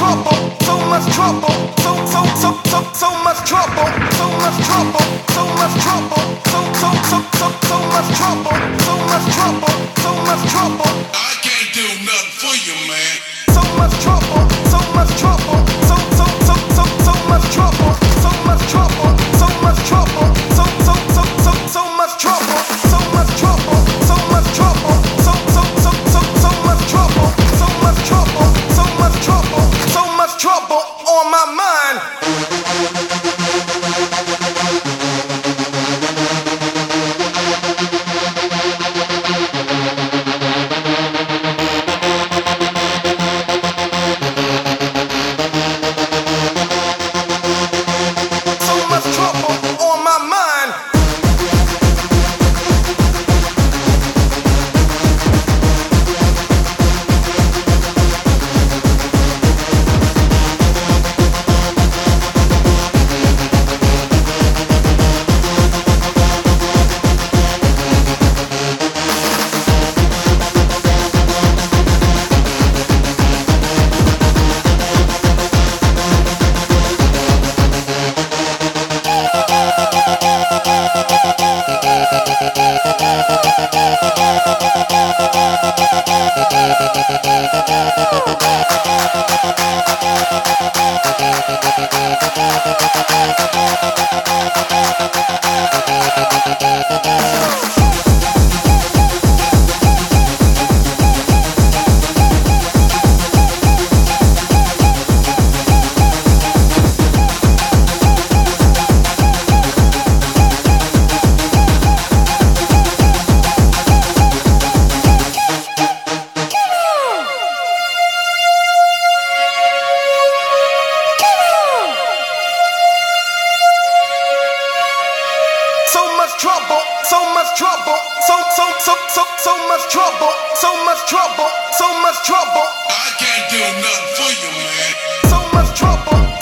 trouble, so much trouble, so so so so so much trouble, so much trouble, so much trouble, on my mind. Trouble, so much trouble, so so so so so much trouble, so much trouble, so much trouble, I can't do nothing for you, man. so much trouble,